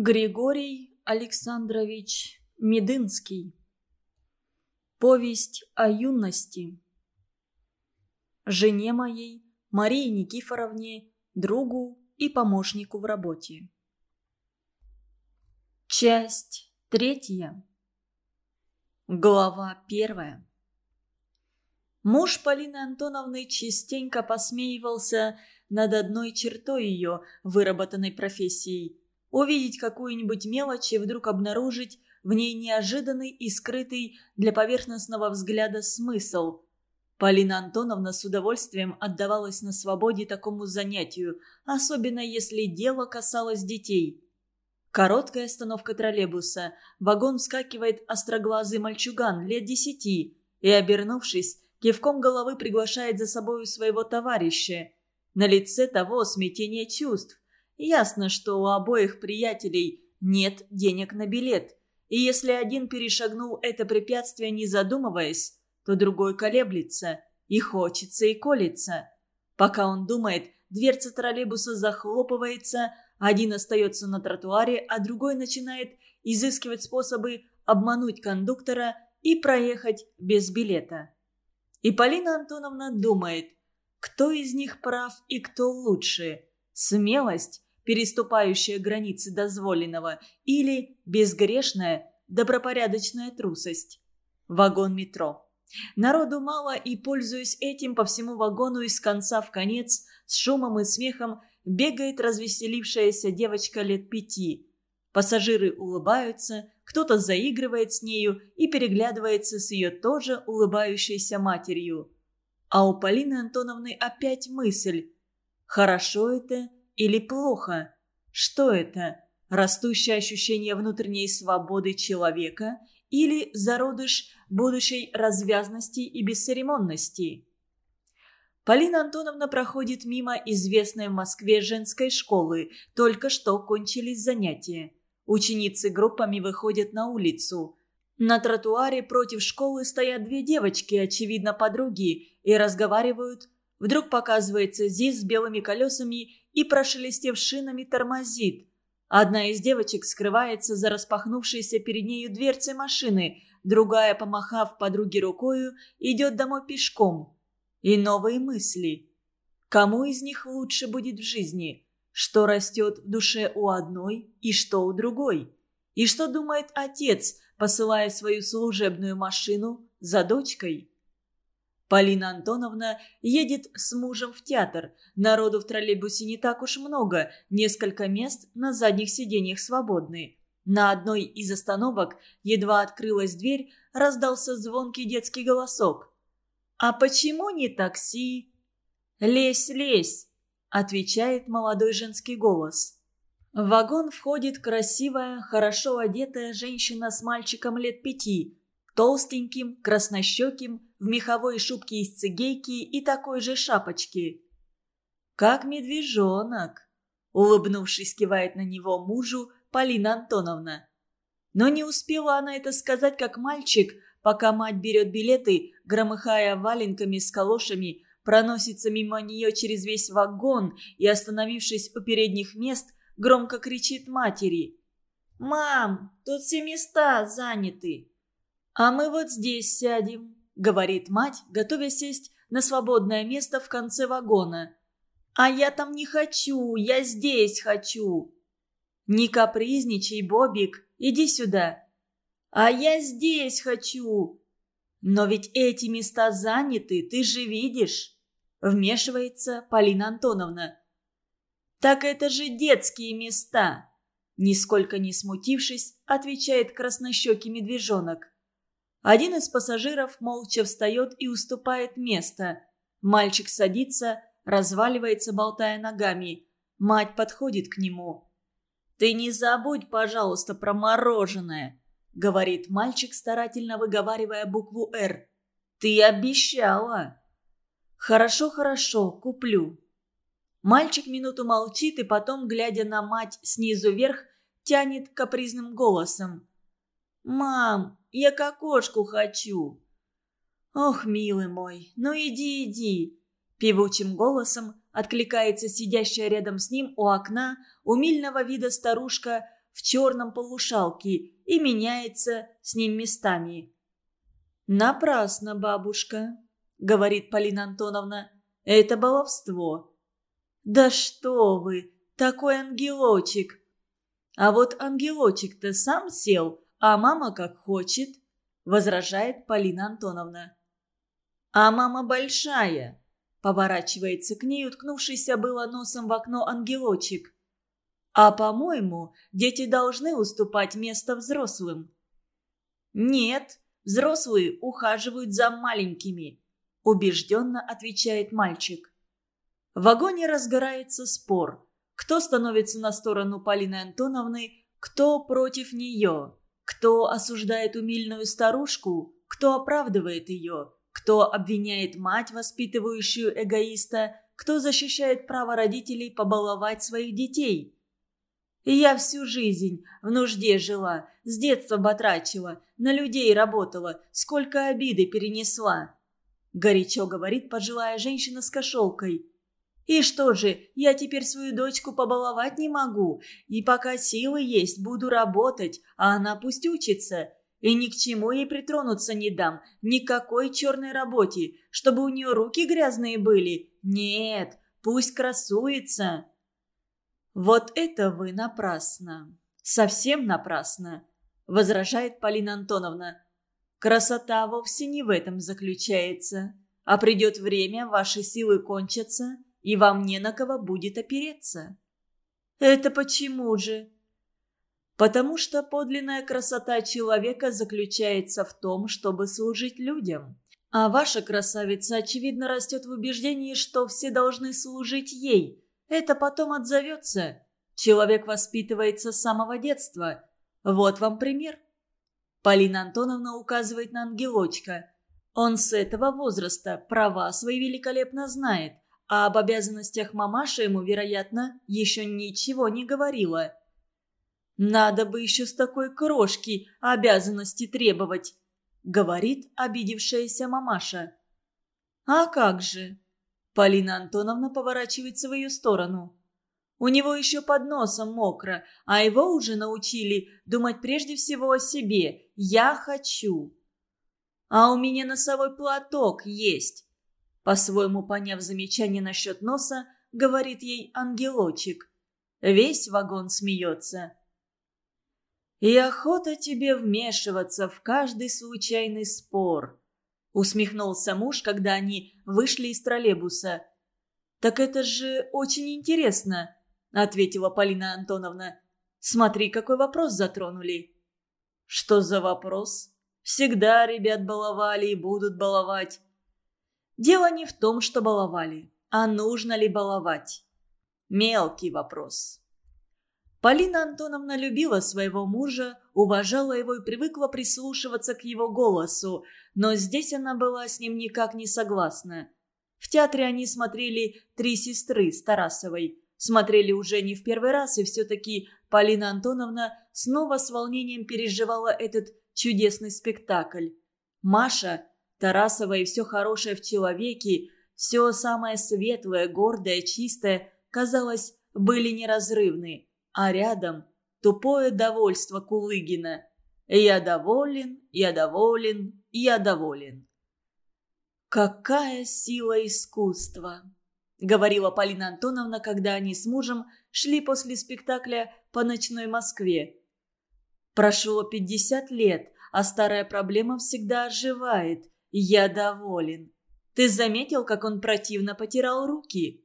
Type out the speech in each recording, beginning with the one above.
Григорий Александрович Медынский. Повесть о юности. Жене моей, Марии Никифоровне, другу и помощнику в работе. Часть третья. Глава первая. Муж Полины Антоновны частенько посмеивался над одной чертой ее выработанной профессией – увидеть какую-нибудь мелочь и вдруг обнаружить в ней неожиданный и скрытый для поверхностного взгляда смысл. Полина Антоновна с удовольствием отдавалась на свободе такому занятию, особенно если дело касалось детей. Короткая остановка троллейбуса. Вагон вскакивает остроглазый мальчуган лет десяти и, обернувшись, кивком головы приглашает за собою своего товарища. На лице того смятение чувств. Ясно, что у обоих приятелей нет денег на билет. И если один перешагнул это препятствие, не задумываясь, то другой колеблется. И хочется, и колется. Пока он думает, дверца троллейбуса захлопывается, один остается на тротуаре, а другой начинает изыскивать способы обмануть кондуктора и проехать без билета. И Полина Антоновна думает, кто из них прав и кто лучше. Смелость переступающая границы дозволенного, или безгрешная, добропорядочная трусость. Вагон метро. Народу мало, и, пользуясь этим, по всему вагону из конца в конец, с шумом и смехом, бегает развеселившаяся девочка лет пяти. Пассажиры улыбаются, кто-то заигрывает с нею и переглядывается с ее тоже улыбающейся матерью. А у Полины Антоновны опять мысль. Хорошо это или плохо? Что это? Растущее ощущение внутренней свободы человека или зародыш будущей развязности и бесцеремонности? Полина Антоновна проходит мимо известной в Москве женской школы. Только что кончились занятия. Ученицы группами выходят на улицу. На тротуаре против школы стоят две девочки, очевидно подруги, и разговаривают. Вдруг показывается ЗИС с белыми колесами и, прошелестев шинами, тормозит. Одна из девочек скрывается за распахнувшейся перед нею дверцей машины, другая, помахав подруге рукою, идет домой пешком. И новые мысли. Кому из них лучше будет в жизни? Что растет в душе у одной и что у другой? И что думает отец, посылая свою служебную машину за дочкой? Полина Антоновна едет с мужем в театр. Народу в троллейбусе не так уж много, несколько мест на задних сиденьях свободны. На одной из остановок едва открылась дверь, раздался звонкий детский голосок. «А почему не такси?» «Лезь, лезь!» – отвечает молодой женский голос. В вагон входит красивая, хорошо одетая женщина с мальчиком лет пяти, толстеньким, краснощеким, в меховой шубке из цигейки и такой же шапочке. «Как медвежонок!» – улыбнувшись, кивает на него мужу Полина Антоновна. Но не успела она это сказать, как мальчик, пока мать берет билеты, громыхая валенками с калошами, проносится мимо нее через весь вагон и, остановившись у передних мест, громко кричит матери. «Мам, тут все места заняты!» «А мы вот здесь сядем», говорит мать, готовя сесть на свободное место в конце вагона. «А я там не хочу, я здесь хочу!» «Не капризничай, Бобик, иди сюда!» «А я здесь хочу!» «Но ведь эти места заняты, ты же видишь!» Вмешивается Полина Антоновна. «Так это же детские места!» Нисколько не смутившись, отвечает краснощекий медвежонок. Один из пассажиров молча встает и уступает место. Мальчик садится, разваливается, болтая ногами. Мать подходит к нему. «Ты не забудь, пожалуйста, про мороженое», — говорит мальчик, старательно выговаривая букву «Р». «Ты обещала». «Хорошо, хорошо, куплю». Мальчик минуту молчит и потом, глядя на мать снизу вверх, тянет капризным голосом. «Мам, я к окошку хочу». «Ох, милый мой, ну иди, иди!» Певучим голосом откликается сидящая рядом с ним у окна умильного вида старушка в черном полушалке и меняется с ним местами. «Напрасно, бабушка», — говорит Полина Антоновна. «Это баловство». «Да что вы, такой ангелочек!» «А вот ангелочек-то сам сел, а мама как хочет», — возражает Полина Антоновна. «А мама большая», — поворачивается к ней, уткнувшийся было носом в окно ангелочек. «А, по-моему, дети должны уступать место взрослым». «Нет, взрослые ухаживают за маленькими», — убежденно отвечает мальчик. В вагоне разгорается спор. Кто становится на сторону Полины Антоновны, кто против нее, кто осуждает умильную старушку, кто оправдывает ее, кто обвиняет мать, воспитывающую эгоиста, кто защищает право родителей побаловать своих детей. Я всю жизнь в нужде жила, с детства батрачила, на людей работала, сколько обиды перенесла. Горячо говорит пожилая женщина с кошелкой. И что же, я теперь свою дочку побаловать не могу. И пока силы есть, буду работать, а она пусть учится. И ни к чему ей притронуться не дам, никакой черной работе, чтобы у нее руки грязные были. Нет, пусть красуется. Вот это вы напрасно. Совсем напрасно, возражает Полина Антоновна. Красота вовсе не в этом заключается. А придет время, ваши силы кончатся, и вам не на кого будет опереться». «Это почему же?» «Потому что подлинная красота человека заключается в том, чтобы служить людям. А ваша красавица, очевидно, растет в убеждении, что все должны служить ей. Это потом отзовется. Человек воспитывается с самого детства. Вот вам пример». Полина Антоновна указывает на ангелочка. Он с этого возраста права свои великолепно знает – а об обязанностях мамаша ему, вероятно, еще ничего не говорила. «Надо бы еще с такой крошки обязанности требовать», — говорит обидевшаяся мамаша. «А как же?» Полина Антоновна поворачивается в ее сторону. У него еще под носом мокро, а его уже научили думать прежде всего о себе. «Я хочу». «А у меня носовой платок есть. По-своему поняв замечание насчет носа, говорит ей ангелочек. Весь вагон смеется. «И охота тебе вмешиваться в каждый случайный спор», усмехнулся муж, когда они вышли из троллейбуса. «Так это же очень интересно», ответила Полина Антоновна. «Смотри, какой вопрос затронули». «Что за вопрос?» «Всегда ребят баловали и будут баловать. Дело не в том, что баловали, а нужно ли баловать. Мелкий вопрос. Полина Антоновна любила своего мужа, уважала его и привыкла прислушиваться к его голосу, но здесь она была с ним никак не согласна. В театре они смотрели «Три сестры» с Тарасовой. Смотрели уже не в первый раз, и все-таки Полина Антоновна снова с волнением переживала этот чудесный спектакль. Маша Тарасова и все хорошее в человеке, все самое светлое, гордое, чистое, казалось, были неразрывны, а рядом тупое довольство Кулыгина. «Я доволен, я доволен, я доволен». «Какая сила искусства!» — говорила Полина Антоновна, когда они с мужем шли после спектакля по ночной Москве. Прошло пятьдесят лет, а старая проблема всегда оживает — «Я доволен. Ты заметил, как он противно потирал руки?»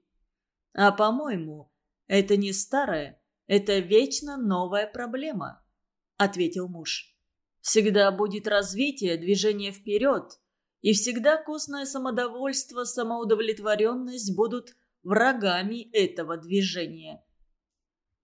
«А по-моему, это не старая, это вечно новая проблема», — ответил муж. «Всегда будет развитие, движение вперед, и всегда костное самодовольство, самоудовлетворенность будут врагами этого движения».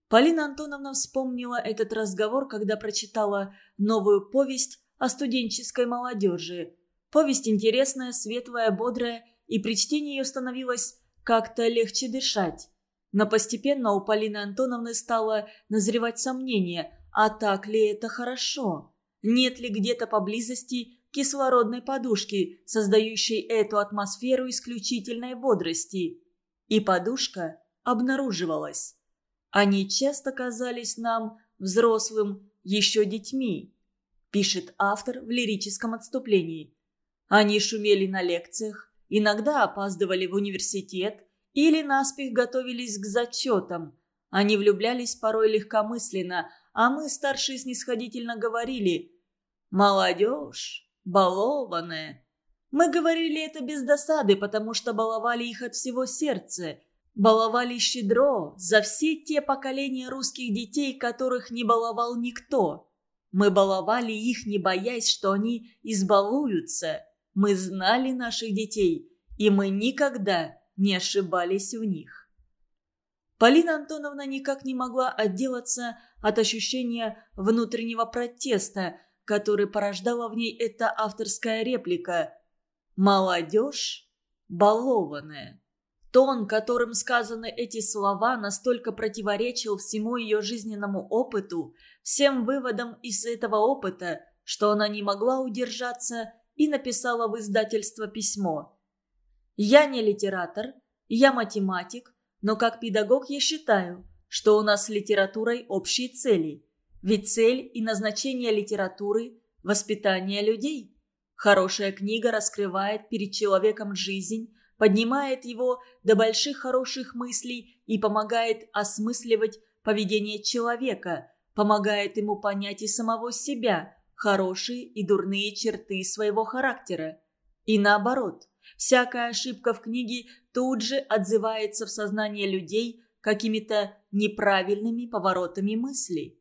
Полина Антоновна вспомнила этот разговор, когда прочитала новую повесть о студенческой молодежи – Повесть интересная, светлая, бодрая, и при чтении ее становилось как-то легче дышать. Но постепенно у Полины Антоновны стало назревать сомнение, а так ли это хорошо? Нет ли где-то поблизости кислородной подушки, создающей эту атмосферу исключительной бодрости? И подушка обнаруживалась. Они часто казались нам, взрослым, еще детьми, пишет автор в лирическом отступлении. Они шумели на лекциях, иногда опаздывали в университет или наспех готовились к зачетам. Они влюблялись порой легкомысленно, а мы, старшие, снисходительно говорили «Молодежь, балованная». Мы говорили это без досады, потому что баловали их от всего сердца. Баловали щедро за все те поколения русских детей, которых не баловал никто. Мы баловали их, не боясь, что они избалуются. Мы знали наших детей, и мы никогда не ошибались в них. Полина Антоновна никак не могла отделаться от ощущения внутреннего протеста, который порождала в ней эта авторская реплика «Молодежь балованная». Тон, которым сказаны эти слова, настолько противоречил всему ее жизненному опыту, всем выводам из этого опыта, что она не могла удержаться и написала в издательство письмо. «Я не литератор, я математик, но как педагог я считаю, что у нас с литературой общие цели. Ведь цель и назначение литературы – воспитание людей. Хорошая книга раскрывает перед человеком жизнь, поднимает его до больших хороших мыслей и помогает осмысливать поведение человека, помогает ему понять и самого себя, хорошие и дурные черты своего характера. И наоборот, всякая ошибка в книге тут же отзывается в сознании людей какими-то неправильными поворотами мыслей.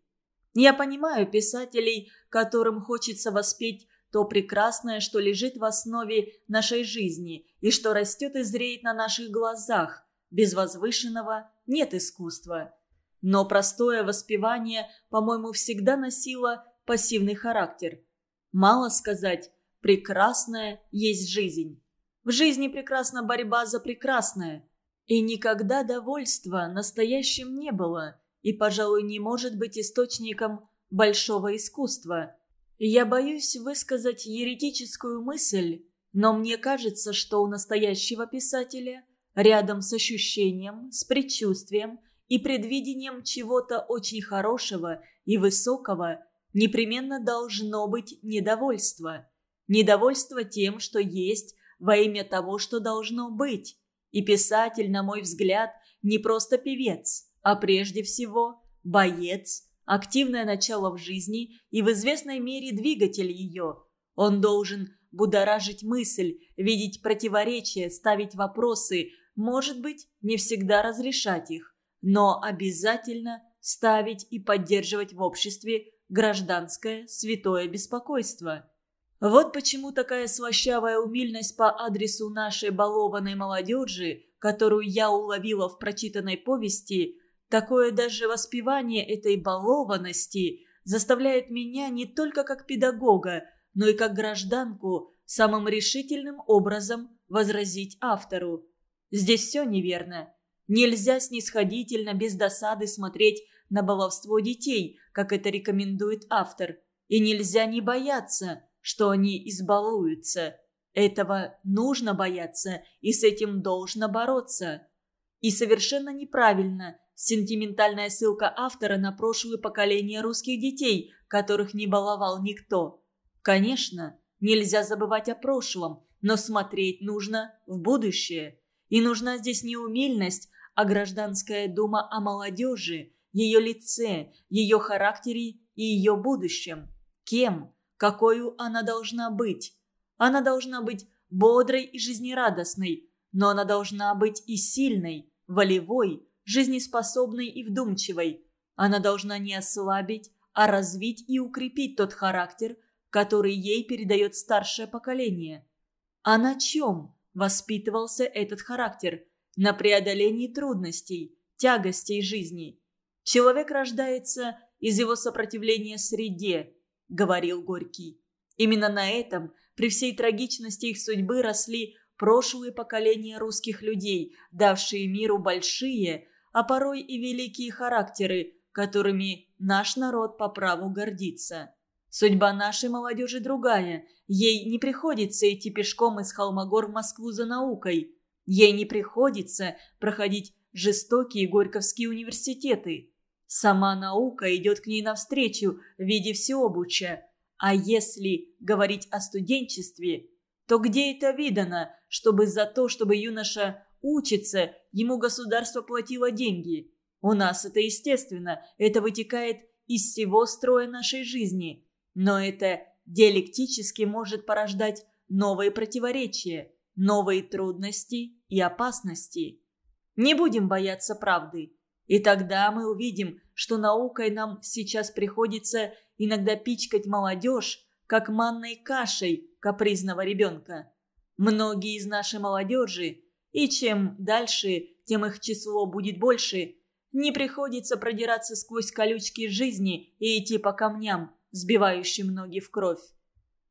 Я понимаю писателей, которым хочется воспеть то прекрасное, что лежит в основе нашей жизни и что растет и зреет на наших глазах. Без возвышенного нет искусства. Но простое воспевание, по-моему, всегда носило пассивный характер. Мало сказать «прекрасная есть жизнь». В жизни прекрасна борьба за прекрасное. И никогда довольства настоящим не было, и, пожалуй, не может быть источником большого искусства – я боюсь высказать еретическую мысль, но мне кажется, что у настоящего писателя, рядом с ощущением, с предчувствием и предвидением чего-то очень хорошего и высокого, непременно должно быть недовольство. Недовольство тем, что есть, во имя того, что должно быть. И писатель, на мой взгляд, не просто певец, а прежде всего боец – активное начало в жизни и в известной мере двигатель ее. Он должен будоражить мысль, видеть противоречия, ставить вопросы, может быть, не всегда разрешать их, но обязательно ставить и поддерживать в обществе гражданское святое беспокойство. Вот почему такая слащавая умильность по адресу нашей балованной молодежи, которую я уловила в прочитанной повести – Такое даже воспевание этой балованности заставляет меня не только как педагога, но и как гражданку самым решительным образом возразить автору. Здесь все неверно. Нельзя снисходительно, без досады смотреть на баловство детей, как это рекомендует автор. И нельзя не бояться, что они избалуются. Этого нужно бояться, и с этим должно бороться. И совершенно неправильно – Сентиментальная ссылка автора на прошлое поколение русских детей, которых не баловал никто. Конечно, нельзя забывать о прошлом, но смотреть нужно в будущее. И нужна здесь не умильность, а гражданская дума о молодежи, ее лице, ее характере и ее будущем. Кем? Какую она должна быть? Она должна быть бодрой и жизнерадостной, но она должна быть и сильной, волевой, жизнеспособной и вдумчивой. Она должна не ослабить, а развить и укрепить тот характер, который ей передает старшее поколение. А на чем воспитывался этот характер? На преодолении трудностей, тягостей жизни. Человек рождается из его сопротивления среде, говорил Горький. Именно на этом, при всей трагичности их судьбы, росли прошлые поколения русских людей, давшие миру большие, а порой и великие характеры, которыми наш народ по праву гордится. Судьба нашей молодежи другая. Ей не приходится идти пешком из Холмогор в Москву за наукой. Ей не приходится проходить жестокие горьковские университеты. Сама наука идет к ней навстречу в виде всеобуча. А если говорить о студенчестве, то где это видано, чтобы за то, чтобы юноша учится, ему государство платило деньги? У нас это естественно, это вытекает из всего строя нашей жизни. Но это диалектически может порождать новые противоречия, новые трудности и опасности. Не будем бояться правды. И тогда мы увидим, что наукой нам сейчас приходится иногда пичкать молодежь, как манной кашей капризного ребенка. Многие из нашей молодежи, и чем дальше, тем их число будет больше, не приходится продираться сквозь колючки жизни и идти по камням, сбивающим ноги в кровь.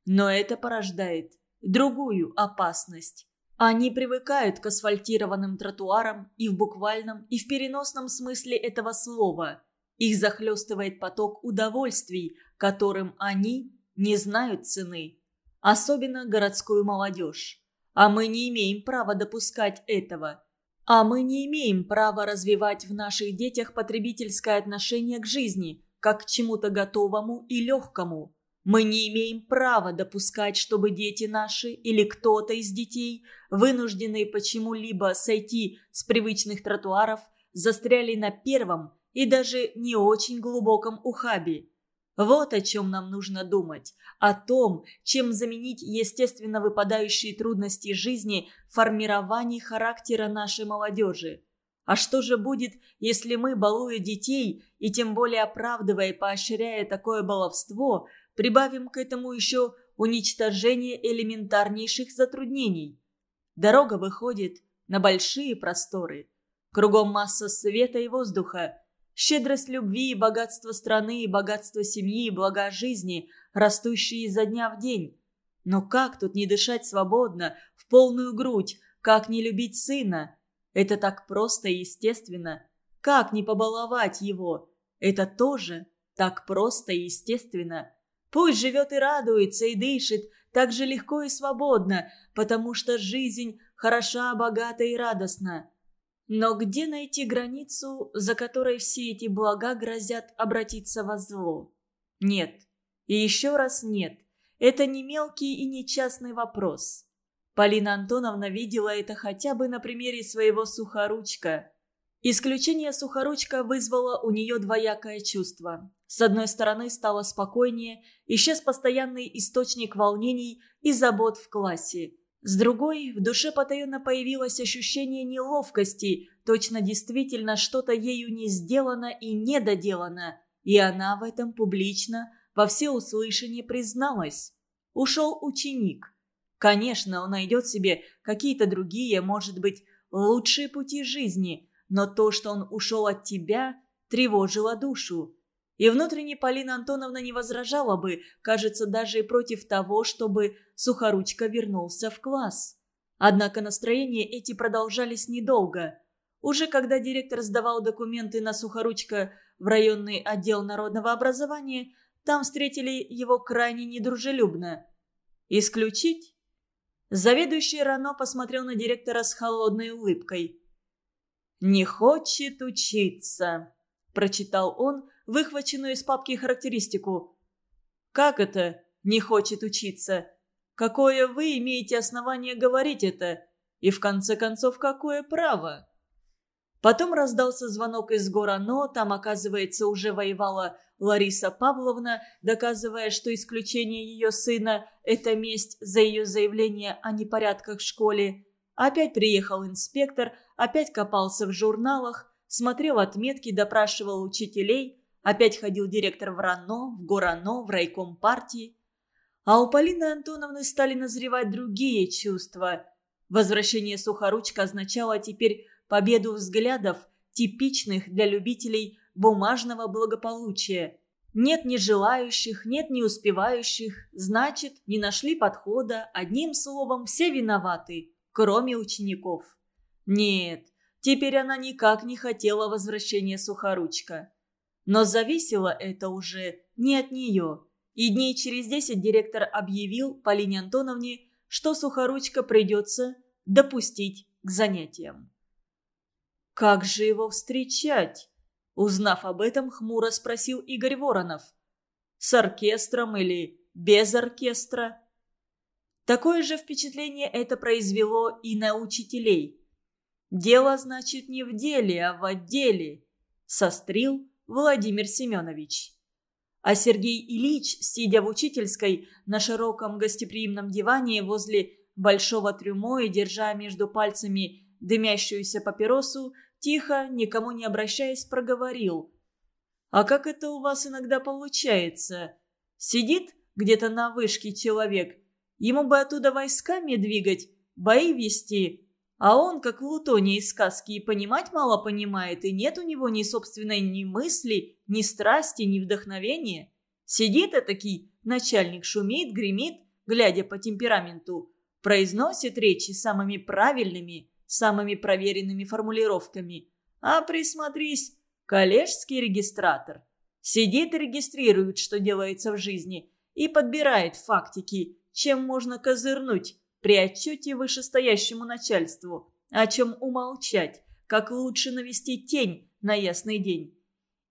Но это порождает другую опасность. Они привыкают к асфальтированным тротуарам и в буквальном, и в переносном смысле этого слова. Их захлестывает поток удовольствий, которым они не знают цены. Особенно городскую молодежь. А мы не имеем права допускать этого. А мы не имеем права развивать в наших детях потребительское отношение к жизни, как к чему-то готовому и легкому. Мы не имеем права допускать, чтобы дети наши или кто-то из детей, вынужденные почему-либо сойти с привычных тротуаров, застряли на первом и даже не очень глубоком ухабе. Вот о чем нам нужно думать. О том, чем заменить естественно выпадающие трудности жизни в формировании характера нашей молодежи. А что же будет, если мы, балуя детей и тем более оправдывая и поощряя такое баловство, прибавим к этому еще уничтожение элементарнейших затруднений? Дорога выходит на большие просторы. Кругом масса света и воздуха. Щедрость любви и богатство страны, и богатство семьи, и блага жизни, растущие изо дня в день. Но как тут не дышать свободно, в полную грудь, как не любить сына? Это так просто и естественно. Как не побаловать его? Это тоже так просто и естественно. Пусть живет и радуется, и дышит так же легко и свободно, потому что жизнь хороша, богата и радостна. Но где найти границу, за которой все эти блага грозят обратиться во зло? Нет. И еще раз нет. Это не мелкий и не частный вопрос. Полина Антоновна видела это хотя бы на примере своего сухоручка. Исключение сухоручка вызвало у нее двоякое чувство. С одной стороны, стало спокойнее, исчез постоянный источник волнений и забот в классе. С другой, в душе потаенно появилось ощущение неловкости, точно действительно что-то ею не сделано и недоделано, и она в этом публично, во всеуслышание призналась. Ушел ученик. Конечно, он найдет себе какие-то другие, может быть, лучшие пути жизни, но то, что он ушел от тебя, тревожило душу. И внутренне Полина Антоновна не возражала бы, кажется, даже и против того, чтобы Сухоручка вернулся в класс. Однако настроения эти продолжались недолго. Уже когда директор сдавал документы на Сухоручка в районный отдел народного образования, там встретили его крайне недружелюбно. «Исключить?» Заведующий Рано посмотрел на директора с холодной улыбкой. «Не хочет учиться», – прочитал он, выхваченную из папки характеристику. «Как это не хочет учиться? Какое вы имеете основание говорить это? И в конце концов, какое право?» Потом раздался звонок из Горано, там, оказывается, уже воевала Лариса Павловна, доказывая, что исключение ее сына – это месть за ее заявление о непорядках в школе. Опять приехал инспектор, опять копался в журналах, смотрел отметки, допрашивал учителей, Опять ходил директор в РАНО, в ГОРАНО, в райком партии. А у Полины Антоновны стали назревать другие чувства. Возвращение Сухоручка означало теперь победу взглядов, типичных для любителей бумажного благополучия. Нет не желающих, нет не успевающих, значит, не нашли подхода, одним словом, все виноваты, кроме учеников. Нет, теперь она никак не хотела возвращения Сухоручка. Но зависело это уже не от нее. И дней через десять директор объявил Полине Антоновне, что Сухоручка придется допустить к занятиям. Как же его встречать? Узнав об этом, хмуро спросил Игорь Воронов. С оркестром или без оркестра? Такое же впечатление это произвело и на учителей. Дело, значит, не в деле, а в отделе, сострил Владимир Семенович. А Сергей Ильич, сидя в учительской на широком гостеприимном диване возле большого трюмо и держа между пальцами дымящуюся папиросу, тихо, никому не обращаясь, проговорил. «А как это у вас иногда получается? Сидит где-то на вышке человек, ему бы оттуда войсками двигать, бои вести, а он, как в Лутоне из сказки, и понимать мало понимает, и нет у него ни собственной ни мысли, ни страсти, ни вдохновения. Сидит этакий, начальник шумит, гремит, глядя по темпераменту, произносит речи самыми правильными, самыми проверенными формулировками. А присмотрись, коллежский регистратор. Сидит и регистрирует, что делается в жизни, и подбирает фактики, чем можно козырнуть при отчете вышестоящему начальству, о чем умолчать, как лучше навести тень на ясный день.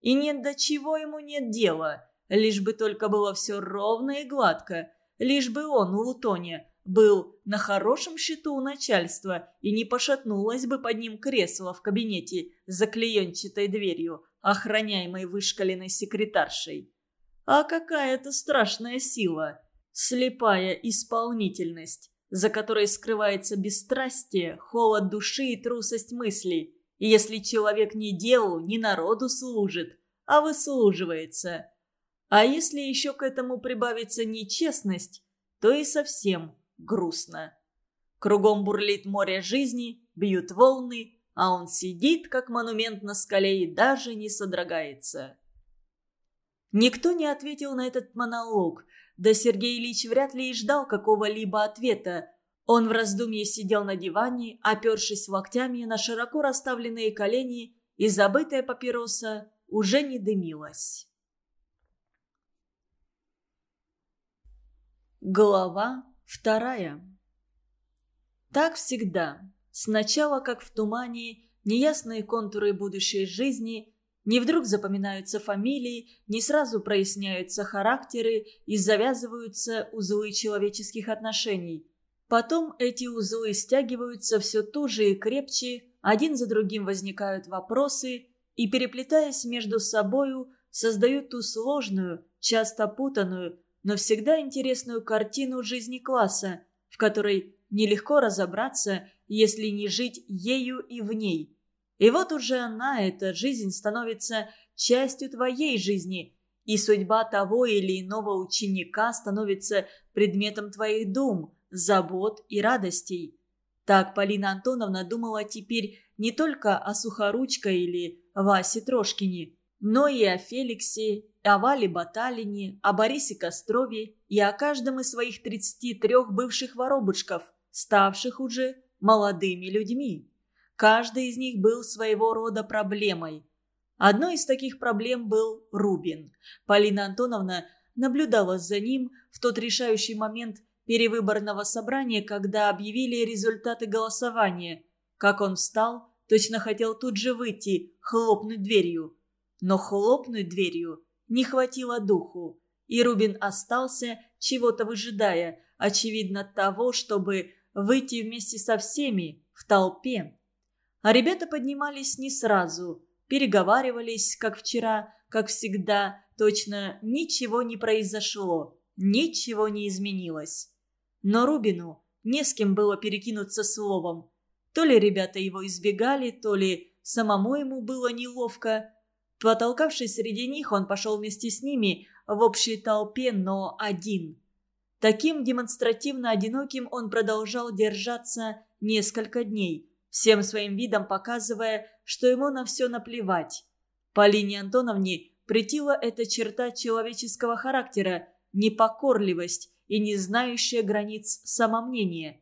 И нет до чего ему нет дела, лишь бы только было все ровно и гладко, лишь бы он, Лутоне, был на хорошем счету у начальства и не пошатнулось бы под ним кресло в кабинете за клеенчатой дверью, охраняемой вышкаленной секретаршей. А какая это страшная сила! Слепая исполнительность, за которой скрывается бесстрастие, холод души и трусость мыслей. И если человек не делу, не народу служит, а выслуживается. А если еще к этому прибавится нечестность, то и совсем грустно. Кругом бурлит море жизни, бьют волны, а он сидит, как монумент на скале, и даже не содрогается. Никто не ответил на этот монолог, да Сергей Ильич вряд ли и ждал какого-либо ответа. Он в раздумье сидел на диване, опершись локтями на широко расставленные колени, и забытая папироса уже не дымилась. Глава Вторая. Так всегда. Сначала, как в тумане, неясные контуры будущей жизни, не вдруг запоминаются фамилии, не сразу проясняются характеры и завязываются узлы человеческих отношений. Потом эти узлы стягиваются все туже и крепче, один за другим возникают вопросы и, переплетаясь между собою, создают ту сложную, часто путанную, но всегда интересную картину жизни класса, в которой нелегко разобраться, если не жить ею и в ней. И вот уже она, эта жизнь, становится частью твоей жизни, и судьба того или иного ученика становится предметом твоих дум, забот и радостей. Так Полина Антоновна думала теперь не только о Сухоручко или Васе Трошкине, но и о Феликсе, о Вале Баталине, о Борисе Кострове и о каждом из своих 33 бывших воробушков, ставших уже молодыми людьми. Каждый из них был своего рода проблемой. Одной из таких проблем был Рубин. Полина Антоновна наблюдала за ним в тот решающий момент перевыборного собрания, когда объявили результаты голосования. Как он встал, точно хотел тут же выйти, хлопнуть дверью. Но хлопнуть дверью не хватило духу, и Рубин остался, чего-то выжидая, очевидно того, чтобы выйти вместе со всеми в толпе. А ребята поднимались не сразу, переговаривались, как вчера, как всегда, точно ничего не произошло, ничего не изменилось. Но Рубину не с кем было перекинуться словом. То ли ребята его избегали, то ли самому ему было неловко, Потолкавшись среди них, он пошел вместе с ними в общей толпе, но один. Таким демонстративно одиноким он продолжал держаться несколько дней, всем своим видом показывая, что ему на все наплевать. Полине Антоновне претила эта черта человеческого характера, непокорливость и не знающая границ самомнения.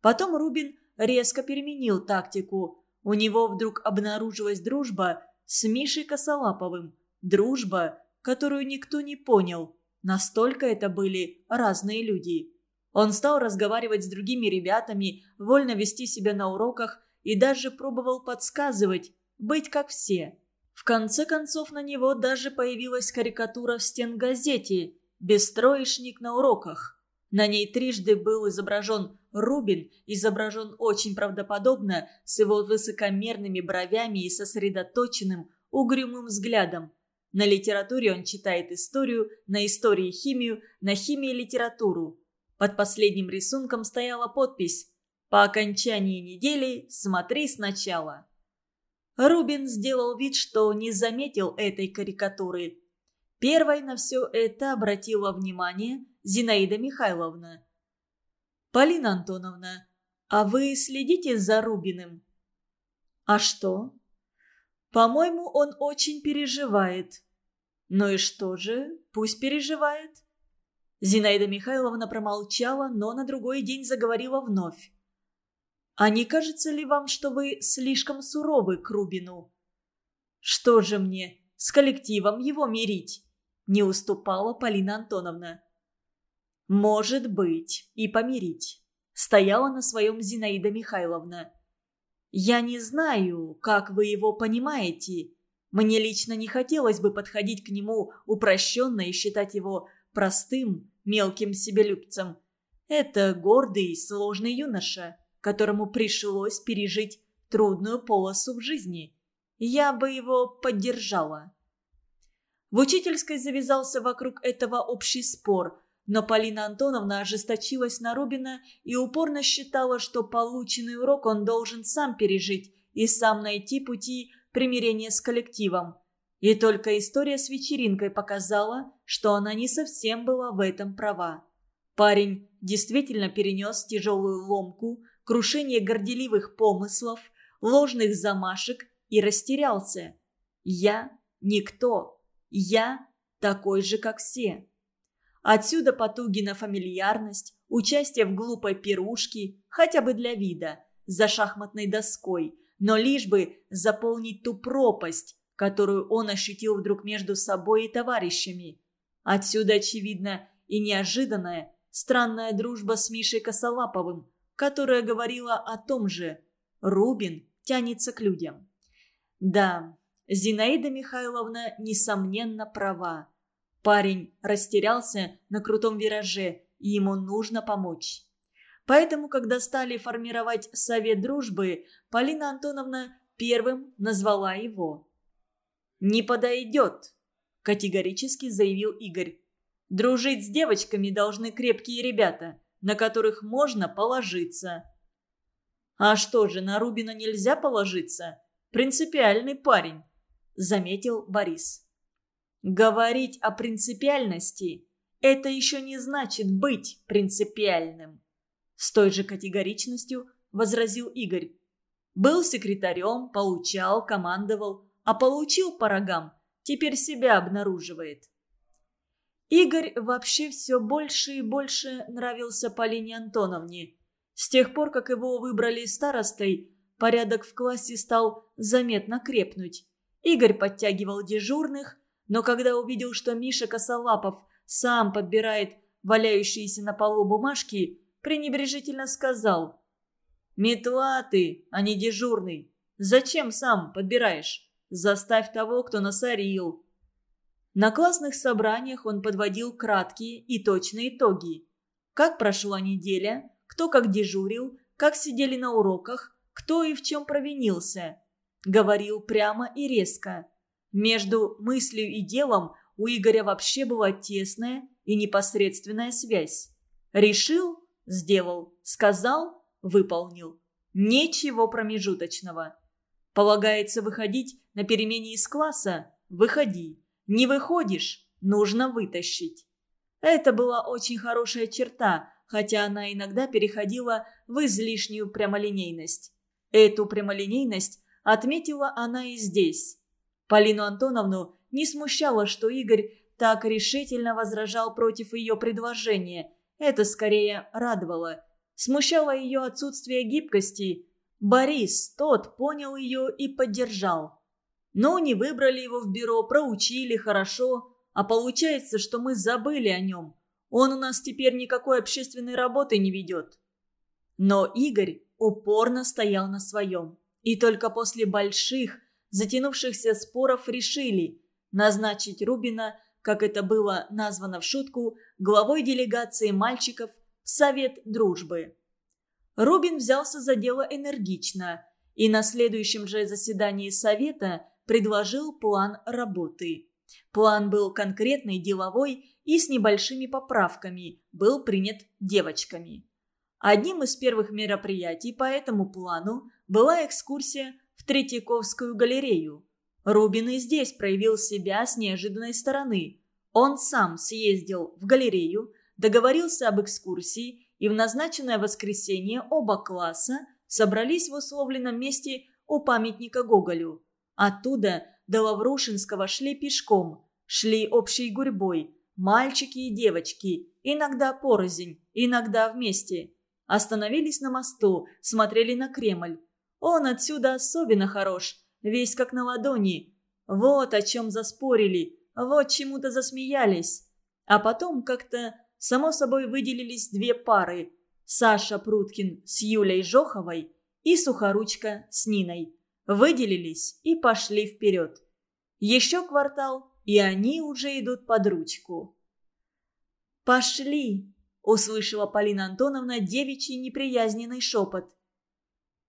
Потом Рубин резко переменил тактику. У него вдруг обнаружилась дружба – с Мишей Косолаповым. Дружба, которую никто не понял. Настолько это были разные люди. Он стал разговаривать с другими ребятами, вольно вести себя на уроках и даже пробовал подсказывать, быть как все. В конце концов на него даже появилась карикатура в стенгазете «Бестроечник на уроках». На ней трижды был изображен Рубин, изображен очень правдоподобно, с его высокомерными бровями и сосредоточенным, угрюмым взглядом. На литературе он читает историю, на истории химию, на химии литературу. Под последним рисунком стояла подпись «По окончании недели смотри сначала». Рубин сделал вид, что не заметил этой карикатуры. Первой на все это обратила внимание Зинаида Михайловна. «Полина Антоновна, а вы следите за Рубиным?» «А что?» «По-моему, он очень переживает». «Ну и что же? Пусть переживает». Зинаида Михайловна промолчала, но на другой день заговорила вновь. «А не кажется ли вам, что вы слишком суровы к Рубину?» «Что же мне, с коллективом его мирить?» Не уступала Полина Антоновна. «Может быть, и помирить», — стояла на своем Зинаида Михайловна. «Я не знаю, как вы его понимаете. Мне лично не хотелось бы подходить к нему упрощенно и считать его простым, мелким себелюбцем. Это гордый и сложный юноша, которому пришлось пережить трудную полосу в жизни. Я бы его поддержала». В учительской завязался вокруг этого общий спор, но Полина Антоновна ожесточилась на Рубина и упорно считала, что полученный урок он должен сам пережить и сам найти пути примирения с коллективом. И только история с вечеринкой показала, что она не совсем была в этом права. Парень действительно перенес тяжелую ломку, крушение горделивых помыслов, ложных замашек и растерялся. «Я никто. Я такой же, как все». Отсюда потуги на фамильярность, участие в глупой пирушке, хотя бы для вида, за шахматной доской, но лишь бы заполнить ту пропасть, которую он ощутил вдруг между собой и товарищами. Отсюда, очевидно, и неожиданная, странная дружба с Мишей Косолаповым, которая говорила о том же «Рубин тянется к людям». Да, Зинаида Михайловна, несомненно, права. Парень растерялся на крутом вираже, и ему нужно помочь. Поэтому, когда стали формировать Совет Дружбы, Полина Антоновна первым назвала его. «Не подойдет», – категорически заявил Игорь. «Дружить с девочками должны крепкие ребята, на которых можно положиться». «А что же, на Рубина нельзя положиться? Принципиальный парень», – заметил Борис. Говорить о принципиальности – это еще не значит быть принципиальным. С той же категоричностью возразил Игорь. Был секретарем, получал, командовал, а получил по рогам, теперь себя обнаруживает. Игорь вообще все больше и больше нравился Полине Антоновне. С тех пор, как его выбрали старостой, порядок в классе стал заметно крепнуть. Игорь подтягивал дежурных, но когда увидел, что Миша Косолапов сам подбирает валяющиеся на полу бумажки, пренебрежительно сказал «Метла ты, а не дежурный. Зачем сам подбираешь? Заставь того, кто насорил». На классных собраниях он подводил краткие и точные итоги. Как прошла неделя, кто как дежурил, как сидели на уроках, кто и в чем провинился. Говорил прямо и резко – между мыслью и делом у Игоря вообще была тесная и непосредственная связь. Решил – сделал, сказал – выполнил. Ничего промежуточного. Полагается выходить на перемене из класса – выходи. Не выходишь – нужно вытащить. Это была очень хорошая черта, хотя она иногда переходила в излишнюю прямолинейность. Эту прямолинейность отметила она и здесь. Полину Антоновну не смущало, что Игорь так решительно возражал против ее предложения. Это скорее радовало. Смущало ее отсутствие гибкости. Борис, тот, понял ее и поддержал. Но не выбрали его в бюро, проучили хорошо. А получается, что мы забыли о нем. Он у нас теперь никакой общественной работы не ведет. Но Игорь упорно стоял на своем. И только после больших, затянувшихся споров решили назначить Рубина, как это было названо в шутку, главой делегации мальчиков в Совет Дружбы. Рубин взялся за дело энергично и на следующем же заседании Совета предложил план работы. План был конкретный, деловой и с небольшими поправками, был принят девочками. Одним из первых мероприятий по этому плану была экскурсия в Третьяковскую галерею. Рубин и здесь проявил себя с неожиданной стороны. Он сам съездил в галерею, договорился об экскурсии, и в назначенное воскресенье оба класса собрались в условленном месте у памятника Гоголю. Оттуда до Лаврушинского шли пешком, шли общей гурьбой, мальчики и девочки, иногда порознь, иногда вместе. Остановились на мосту, смотрели на Кремль. Он отсюда особенно хорош, весь как на ладони. Вот о чем заспорили, вот чему-то засмеялись. А потом как-то само собой выделились две пары. Саша Пруткин с Юлей Жоховой и Сухоручка с Ниной. Выделились и пошли вперед. Еще квартал, и они уже идут под ручку. «Пошли!» – услышала Полина Антоновна девичий неприязненный шепот.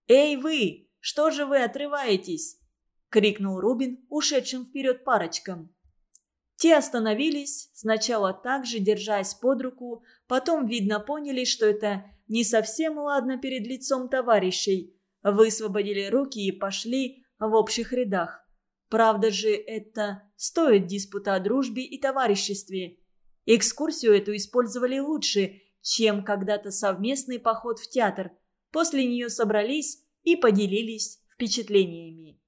«Эй вы! Что же вы отрываетесь?» – крикнул Рубин ушедшим вперед парочкам. Те остановились, сначала так же, держась под руку, потом, видно, поняли, что это не совсем ладно перед лицом товарищей, высвободили руки и пошли в общих рядах. Правда же, это стоит диспута о дружбе и товариществе. Экскурсию эту использовали лучше, чем когда-то совместный поход в театр. После нее собрались и поделились впечатлениями.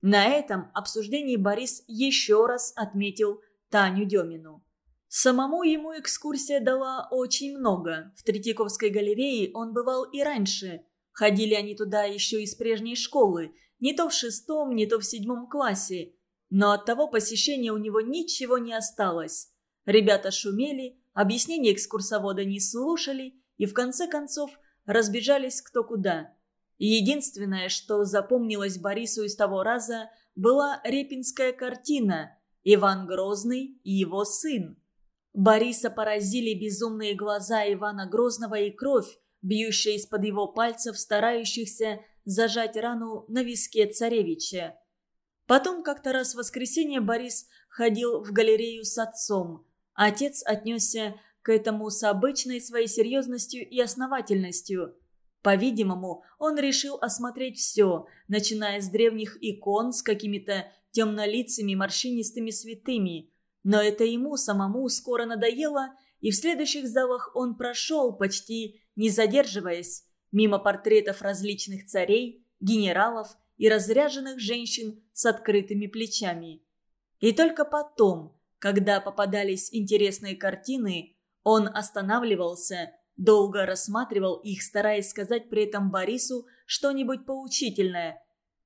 На этом обсуждении Борис еще раз отметил Таню Демину. Самому ему экскурсия дала очень много. В Третьяковской галерее он бывал и раньше. Ходили они туда еще из прежней школы, не то в шестом, не то в седьмом классе. Но от того посещения у него ничего не осталось. Ребята шумели, объяснения экскурсовода не слушали и в конце концов разбежались кто куда. Единственное, что запомнилось Борису из того раза, была репинская картина – Иван Грозный и его сын. Бориса поразили безумные глаза Ивана Грозного и кровь, бьющая из-под его пальцев, старающихся зажать рану на виске царевича. Потом как-то раз в воскресенье Борис ходил в галерею с отцом. Отец отнесся к этому с обычной своей серьезностью и основательностью. По-видимому, он решил осмотреть все, начиная с древних икон с какими-то темнолицыми морщинистыми святыми. Но это ему самому скоро надоело, и в следующих залах он прошел, почти не задерживаясь, мимо портретов различных царей, генералов и разряженных женщин с открытыми плечами. И только потом, когда попадались интересные картины, он останавливался, долго рассматривал их, стараясь сказать при этом Борису что-нибудь поучительное,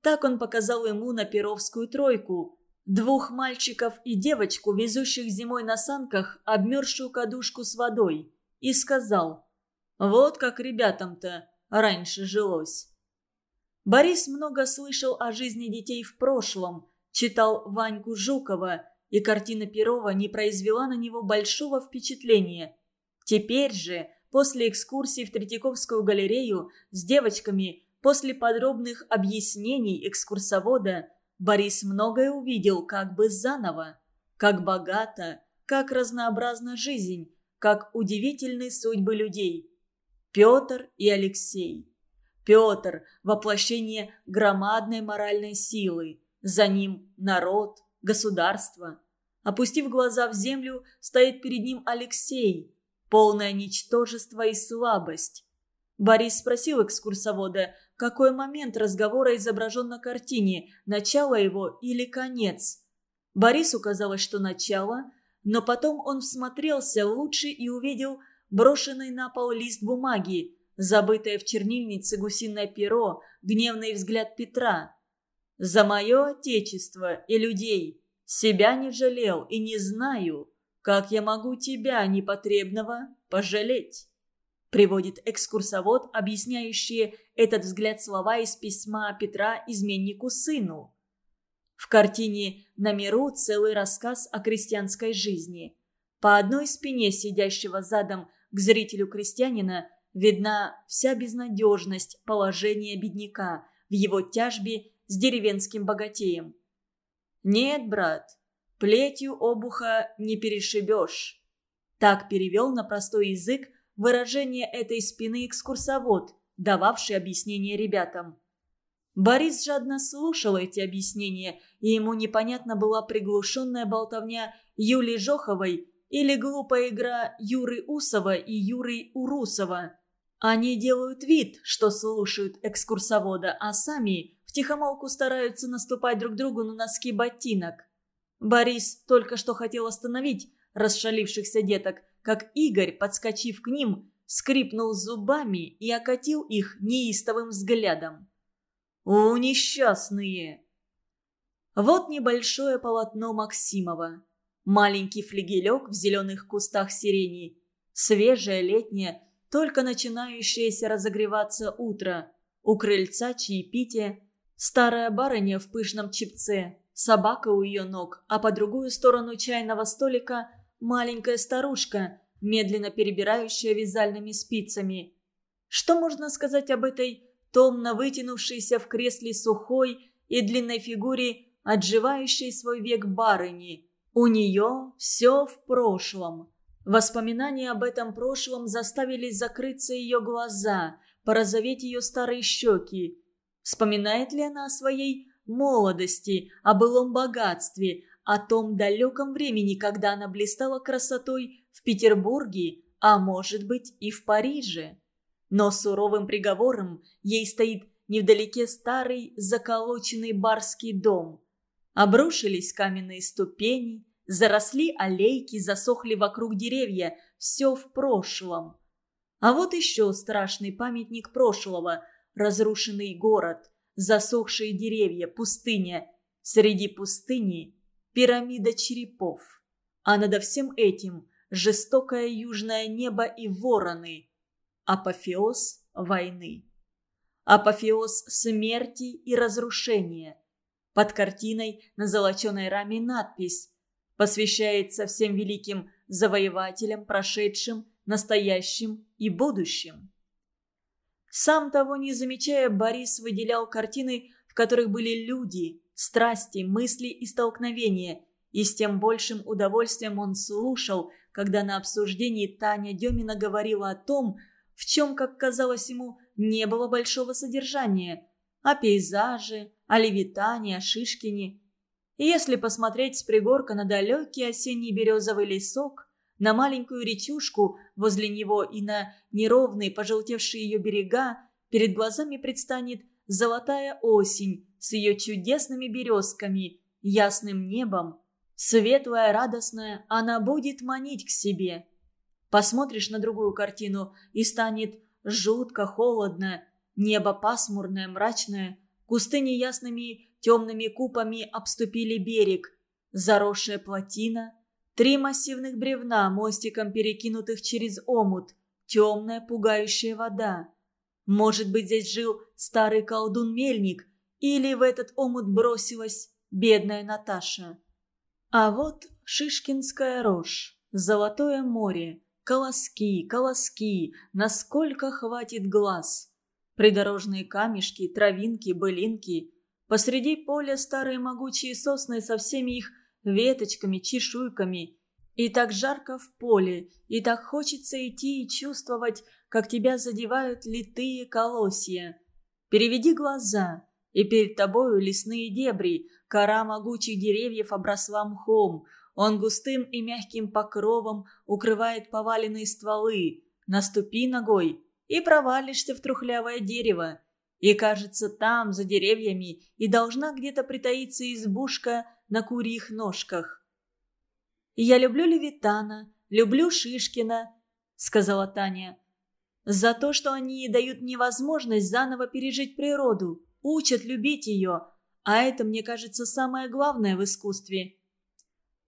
так он показал ему на Перовскую тройку. Двух мальчиков и девочку, везущих зимой на санках обмерзшую кадушку с водой. И сказал, вот как ребятам-то раньше жилось. Борис много слышал о жизни детей в прошлом, читал Ваньку Жукова, и картина Перова не произвела на него большого впечатления. Теперь же, после экскурсии в Третьяковскую галерею с девочками После подробных объяснений экскурсовода Борис многое увидел как бы заново. Как богата, как разнообразна жизнь, как удивительны судьбы людей. Петр и Алексей. Петр – воплощение громадной моральной силы. За ним народ, государство. Опустив глаза в землю, стоит перед ним Алексей. Полное ничтожество и слабость. Борис спросил экскурсовода, какой момент разговора изображен на картине, начало его или конец. Борису казалось, что начало, но потом он всмотрелся лучше и увидел брошенный на пол лист бумаги, забытое в чернильнице гусиное перо, гневный взгляд Петра. «За мое отечество и людей себя не жалел и не знаю, как я могу тебя, непотребного, пожалеть». Приводит экскурсовод, объясняющий этот взгляд слова из письма Петра изменнику сыну. В картине «На миру» целый рассказ о крестьянской жизни. По одной спине сидящего задом к зрителю крестьянина видна вся безнадежность положения бедняка в его тяжбе с деревенским богатеем. «Нет, брат, плетью обуха не перешибешь». Так перевел на простой язык выражение этой спины экскурсовод, дававший объяснение ребятам. Борис жадно слушал эти объяснения, и ему непонятна была приглушенная болтовня Юлии Жоховой или глупая игра Юры Усова и Юры Урусова. Они делают вид, что слушают экскурсовода, а сами втихомолку стараются наступать друг другу на носки ботинок. Борис только что хотел остановить расшалившихся деток, как Игорь, подскочив к ним, скрипнул зубами и окатил их неистовым взглядом. «О, несчастные!» Вот небольшое полотно Максимова. Маленький флигелек в зеленых кустах сирени. Свежее, летнее, только начинающееся разогреваться утро. У крыльца чаепитие. Старая барыня в пышном чепце. Собака у ее ног, а по другую сторону чайного столика маленькая старушка, медленно перебирающая вязальными спицами. Что можно сказать об этой томно вытянувшейся в кресле сухой и длинной фигуре, отживающей свой век барыни? У нее все в прошлом. Воспоминания об этом прошлом заставили закрыться ее глаза, порозоветь ее старые щеки. Вспоминает ли она о своей молодости, о былом богатстве, о том далеком времени, когда она блистала красотой в Петербурге, а может быть и в Париже. Но суровым приговором ей стоит невдалеке старый заколоченный барский дом. Обрушились каменные ступени, заросли аллейки, засохли вокруг деревья, все в прошлом. А вот еще страшный памятник прошлого, разрушенный город, засохшие деревья, пустыня. Среди пустыни пирамида черепов. А над всем этим жестокое южное небо и вороны. Апофеоз войны. Апофеоз смерти и разрушения. Под картиной на золоченой раме надпись посвящается всем великим завоевателям, прошедшим, настоящим и будущим. Сам того не замечая, Борис выделял картины, которых были люди, страсти, мысли и столкновения, и с тем большим удовольствием он слушал, когда на обсуждении Таня Демина говорила о том, в чем, как казалось ему, не было большого содержания, о пейзаже, о Левитане, о Шишкине. И если посмотреть с пригорка на далекий осенний березовый лесок, на маленькую речушку возле него и на неровные пожелтевшие ее берега, перед глазами предстанет золотая осень с ее чудесными березками, ясным небом. Светлая, радостная, она будет манить к себе. Посмотришь на другую картину, и станет жутко холодно, небо пасмурное, мрачное, кусты неясными темными купами обступили берег, заросшая плотина, три массивных бревна, мостиком перекинутых через омут, темная пугающая вода. Может быть, здесь жил старый колдун-мельник, или в этот омут бросилась бедная Наташа. А вот Шишкинская рожь, Золотое море, колоски, колоски, насколько хватит глаз. Придорожные камешки, травинки, былинки. Посреди поля старые могучие сосны со всеми их веточками, чешуйками. И так жарко в поле, и так хочется идти и чувствовать, как тебя задевают литые колосья. Переведи глаза, и перед тобою лесные дебри, кора могучих деревьев обросла мхом, он густым и мягким покровом укрывает поваленные стволы. Наступи ногой и провалишься в трухлявое дерево. И кажется, там, за деревьями, и должна где-то притаиться избушка на курьих ножках. «Я люблю Левитана, люблю Шишкина», — сказала Таня. «За то, что они дают мне возможность заново пережить природу, учат любить ее, а это, мне кажется, самое главное в искусстве».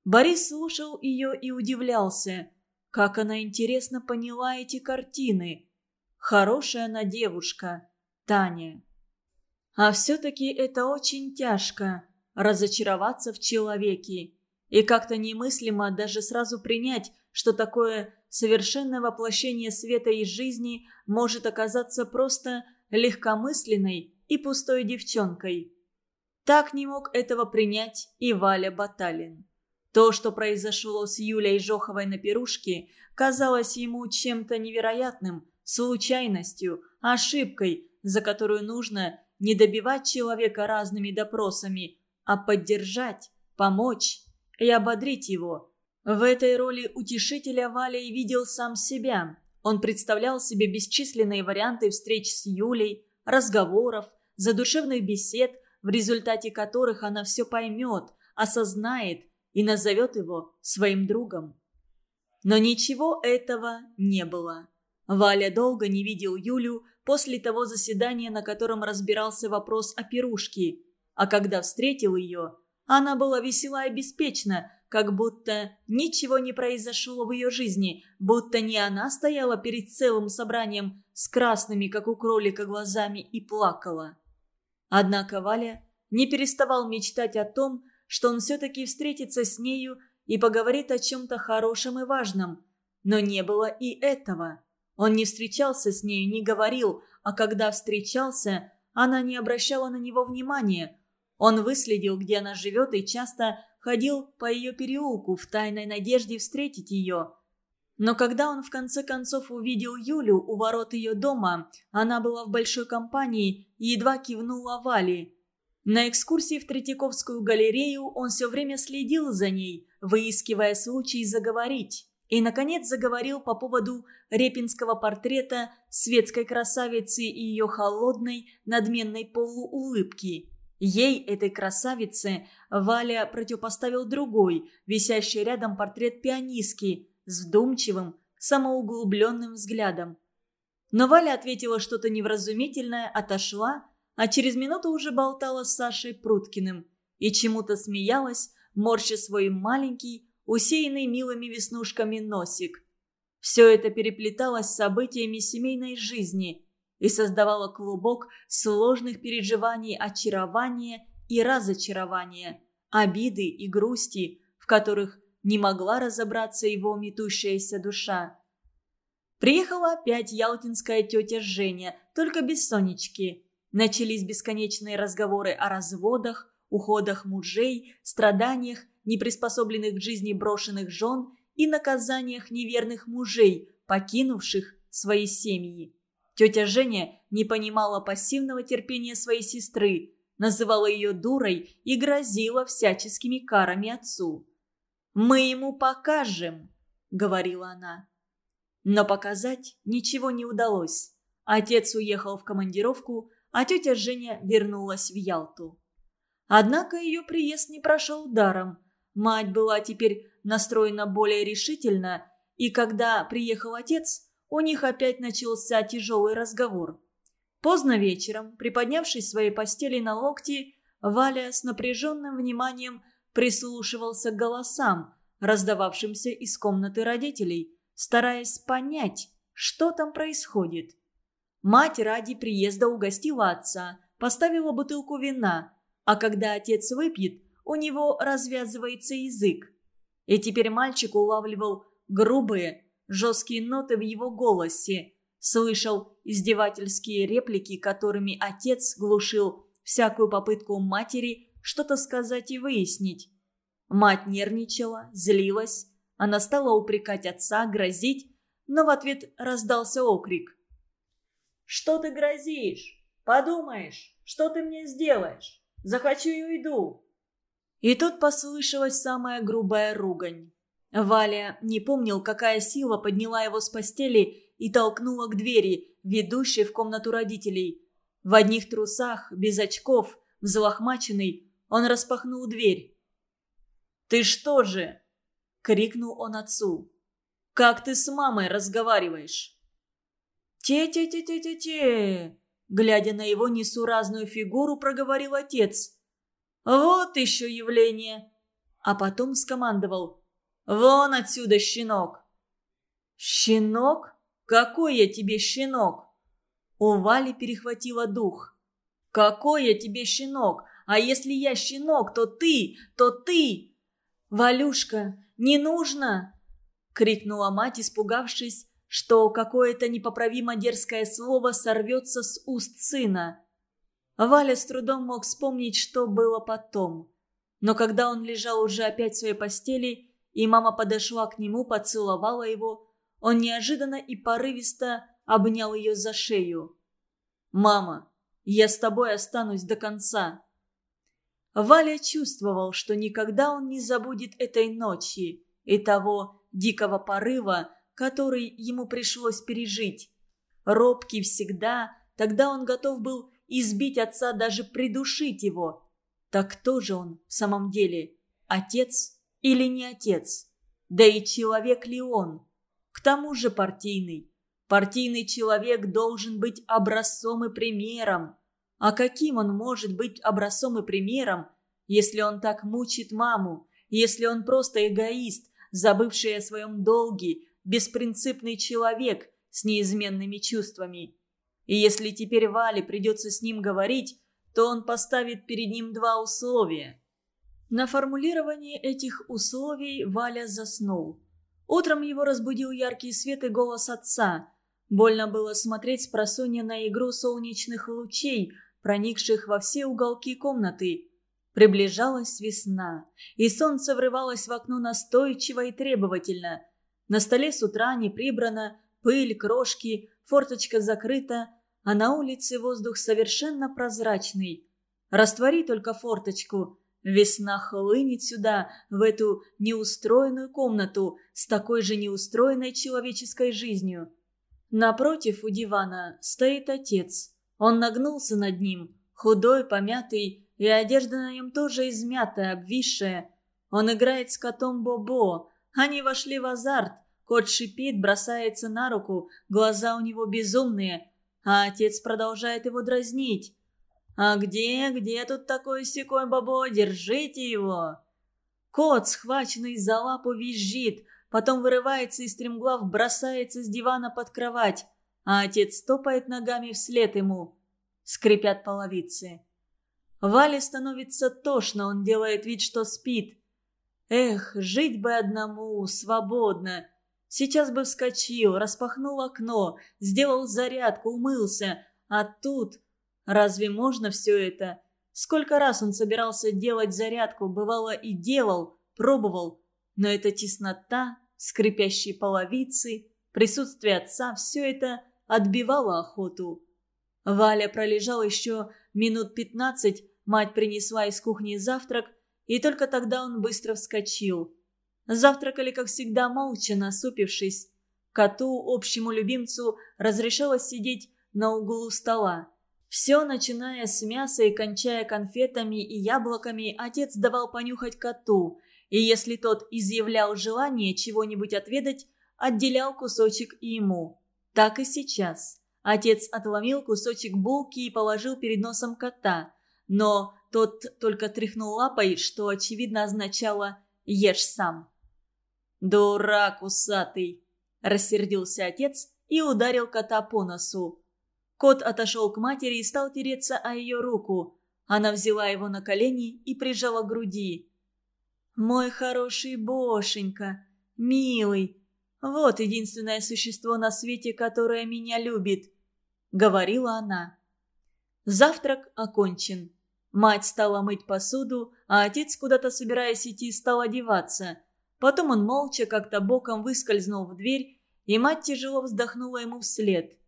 Борис слушал ее и удивлялся, как она интересно поняла эти картины. Хорошая она девушка, Таня. А все-таки это очень тяжко – разочароваться в человеке. И как-то немыслимо даже сразу принять, что такое совершенное воплощение света и жизни может оказаться просто легкомысленной и пустой девчонкой. Так не мог этого принять и Валя Баталин. То, что произошло с Юлей Жоховой на пирушке, казалось ему чем-то невероятным, случайностью, ошибкой, за которую нужно не добивать человека разными допросами, а поддержать, помочь и ободрить его. В этой роли утешителя Валя видел сам себя. Он представлял себе бесчисленные варианты встреч с Юлей, разговоров, задушевных бесед, в результате которых она все поймет, осознает и назовет его своим другом. Но ничего этого не было. Валя долго не видел Юлю после того заседания, на котором разбирался вопрос о пирушке. А когда встретил ее, она была весела и беспечна, как будто ничего не произошло в ее жизни, будто не она стояла перед целым собранием с красными, как у кролика, глазами и плакала. Однако Валя не переставал мечтать о том, что он все-таки встретится с нею и поговорит о чем-то хорошем и важном. Но не было и этого. Он не встречался с нею, не говорил, а когда встречался, она не обращала на него внимания. Он выследил, где она живет, и часто ходил по ее переулку в тайной надежде встретить ее. Но когда он в конце концов увидел Юлю у ворот ее дома, она была в большой компании и едва кивнула Вали. На экскурсии в Третьяковскую галерею он все время следил за ней, выискивая случай заговорить. И, наконец, заговорил по поводу репинского портрета светской красавицы и ее холодной, надменной полуулыбки. Ей, этой красавице, Валя противопоставил другой, висящий рядом портрет пианистки с вдумчивым, самоуглубленным взглядом. Но Валя ответила что-то невразумительное, отошла, а через минуту уже болтала с Сашей Пруткиным и чему-то смеялась, морща свой маленький, усеянный милыми веснушками носик. Все это переплеталось с событиями семейной жизни и создавало клубок сложных переживаний очарования и разочарования, обиды и грусти, в которых не могла разобраться его метущаяся душа. Приехала опять ялтинская тетя Женя, только без Сонечки. Начались бесконечные разговоры о разводах, уходах мужей, страданиях неприспособленных к жизни брошенных жен и наказаниях неверных мужей, покинувших свои семьи. Тетя Женя не понимала пассивного терпения своей сестры, называла ее дурой и грозила всяческими карами отцу. «Мы ему покажем», — говорила она. Но показать ничего не удалось. Отец уехал в командировку, а тетя Женя вернулась в Ялту. Однако ее приезд не прошел даром. Мать была теперь настроена более решительно, и когда приехал отец, у них опять начался тяжелый разговор. Поздно вечером, приподнявшись в своей постели на локти, Валя с напряженным вниманием прислушивался к голосам, раздававшимся из комнаты родителей, стараясь понять, что там происходит. Мать ради приезда угостила отца, поставила бутылку вина, а когда отец выпьет, у него развязывается язык. И теперь мальчик улавливал грубые, жесткие ноты в его голосе, слышал издевательские реплики, которыми отец глушил всякую попытку матери что-то сказать и выяснить. Мать нервничала, злилась, она стала упрекать отца, грозить, но в ответ раздался окрик. «Что ты грозишь? Подумаешь, что ты мне сделаешь? Захочу и уйду. И тут послышалась самая грубая ругань. Валя не помнил, какая сила подняла его с постели и толкнула к двери, ведущей в комнату родителей. В одних трусах, без очков, взлохмаченный, он распахнул дверь. «Ты что же?» — крикнул он отцу. «Как ты с мамой разговариваешь?» «Те-те-те-те-те-те!» Глядя на его несуразную фигуру, проговорил отец. Вот еще явление. А потом скомандовал. Вон отсюда, щенок. Щенок? Какой я тебе щенок? У Вали перехватило дух. «Какой я тебе щенок? А если я щенок, то ты, то ты!» «Валюшка, не нужно!» — крикнула мать, испугавшись, что какое-то непоправимо дерзкое слово сорвется с уст сына. Валя с трудом мог вспомнить, что было потом. Но когда он лежал уже опять в своей постели, и мама подошла к нему, поцеловала его, он неожиданно и порывисто обнял ее за шею. «Мама, я с тобой останусь до конца». Валя чувствовал, что никогда он не забудет этой ночи и того дикого порыва, который ему пришлось пережить. Робкий всегда, тогда он готов был избить отца, даже придушить его. Так кто же он в самом деле? Отец или не отец? Да и человек ли он? К тому же партийный. Партийный человек должен быть образцом и примером. А каким он может быть образцом и примером, если он так мучит маму, если он просто эгоист, забывший о своем долге, беспринципный человек с неизменными чувствами? И если теперь Вале придется с ним говорить, то он поставит перед ним два условия. На формулирование этих условий Валя заснул. Утром его разбудил яркий свет и голос отца. Больно было смотреть с просонья на игру солнечных лучей, проникших во все уголки комнаты. Приближалась весна, и солнце врывалось в окно настойчиво и требовательно. На столе с утра не прибрано, пыль, крошки, форточка закрыта, а на улице воздух совершенно прозрачный. Раствори только форточку, весна хлынет сюда, в эту неустроенную комнату с такой же неустроенной человеческой жизнью. Напротив у дивана стоит отец. Он нагнулся над ним, худой, помятый, и одежда на нем тоже измятая, обвисшая. Он играет с котом Бобо. Они вошли в азарт. Кот шипит, бросается на руку, глаза у него безумные, а отец продолжает его дразнить. «А где, где тут такой секой бабо? Держите его!» Кот, схваченный за лапу, визжит, потом вырывается и стремглав бросается с дивана под кровать, а отец топает ногами вслед ему. Скрипят половицы. Вале становится тошно, он делает вид, что спит. Эх, жить бы одному, свободно. Сейчас бы вскочил, распахнул окно, сделал зарядку, умылся. А тут... Разве можно все это? Сколько раз он собирался делать зарядку, бывало и делал, пробовал. Но эта теснота, скрипящие половицы, присутствие отца – все это отбивало охоту. Валя пролежал еще минут пятнадцать, мать принесла из кухни завтрак, и только тогда он быстро вскочил – Завтракали, как всегда, молча, насупившись. Коту, общему любимцу, разрешалось сидеть на углу стола. Все, начиная с мяса и кончая конфетами и яблоками, отец давал понюхать коту, и если тот изъявлял желание чего-нибудь отведать, отделял кусочек и ему. Так и сейчас. Отец отломил кусочек булки и положил перед носом кота, но тот только тряхнул лапой, что очевидно означало «ешь сам». «Дурак усатый!» – рассердился отец и ударил кота по носу. Кот отошел к матери и стал тереться о ее руку. Она взяла его на колени и прижала к груди. «Мой хороший Бошенька, милый, вот единственное существо на свете, которое меня любит», — говорила она. Завтрак окончен. Мать стала мыть посуду, а отец, куда-то собираясь идти, стал одеваться – Потом он молча как-то боком выскользнул в дверь, и мать тяжело вздохнула ему вслед.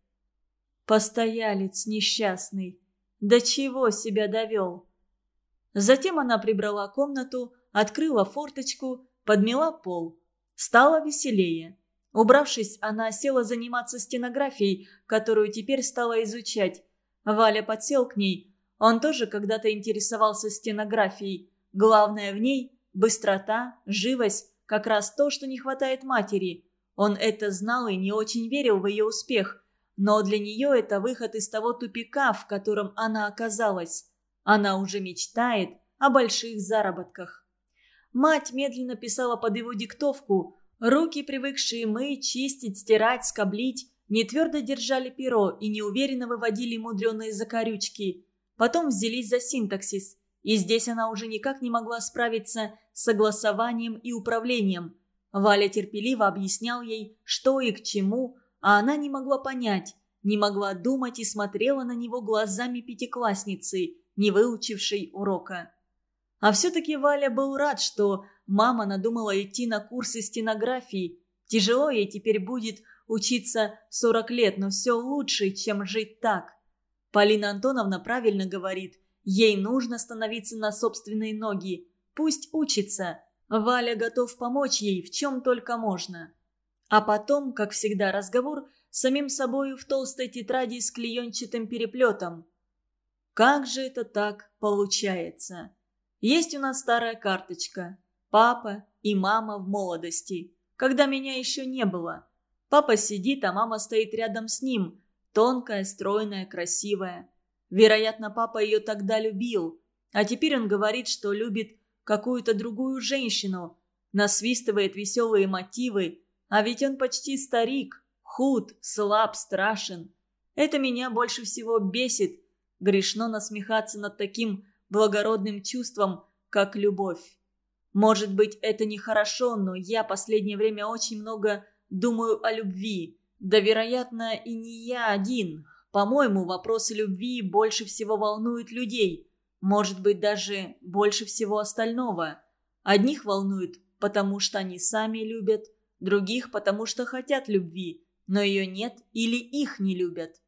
Постоялец несчастный. До чего себя довел? Затем она прибрала комнату, открыла форточку, подмела пол. Стало веселее. Убравшись, она села заниматься стенографией, которую теперь стала изучать. Валя подсел к ней. Он тоже когда-то интересовался стенографией. Главное в ней – быстрота, живость, как раз то, что не хватает матери. Он это знал и не очень верил в ее успех. Но для нее это выход из того тупика, в котором она оказалась. Она уже мечтает о больших заработках. Мать медленно писала под его диктовку. Руки, привыкшие мыть, чистить, стирать, скоблить, не твердо держали перо и неуверенно выводили мудреные закорючки. Потом взялись за синтаксис, и здесь она уже никак не могла справиться с согласованием и управлением. Валя терпеливо объяснял ей, что и к чему, а она не могла понять, не могла думать и смотрела на него глазами пятиклассницы, не выучившей урока. А все-таки Валя был рад, что мама надумала идти на курсы стенографии. Тяжело ей теперь будет учиться 40 лет, но все лучше, чем жить так. Полина Антоновна правильно говорит, ей нужно становиться на собственные ноги. Пусть учится. Валя готов помочь ей в чем только можно. А потом, как всегда, разговор с самим собою в толстой тетради с клеенчатым переплетом. Как же это так получается? Есть у нас старая карточка. Папа и мама в молодости, когда меня еще не было. Папа сидит, а мама стоит рядом с ним. Тонкая, стройная, красивая. Вероятно, папа ее тогда любил. А теперь он говорит, что любит какую-то другую женщину. Насвистывает веселые мотивы. А ведь он почти старик. Худ, слаб, страшен. Это меня больше всего бесит. Грешно насмехаться над таким благородным чувством, как любовь. Может быть, это нехорошо, но я последнее время очень много думаю о любви. Да, вероятно, и не я один. По-моему, вопросы любви больше всего волнуют людей. Может быть, даже больше всего остального. Одних волнует, потому что они сами любят, других, потому что хотят любви, но ее нет или их не любят.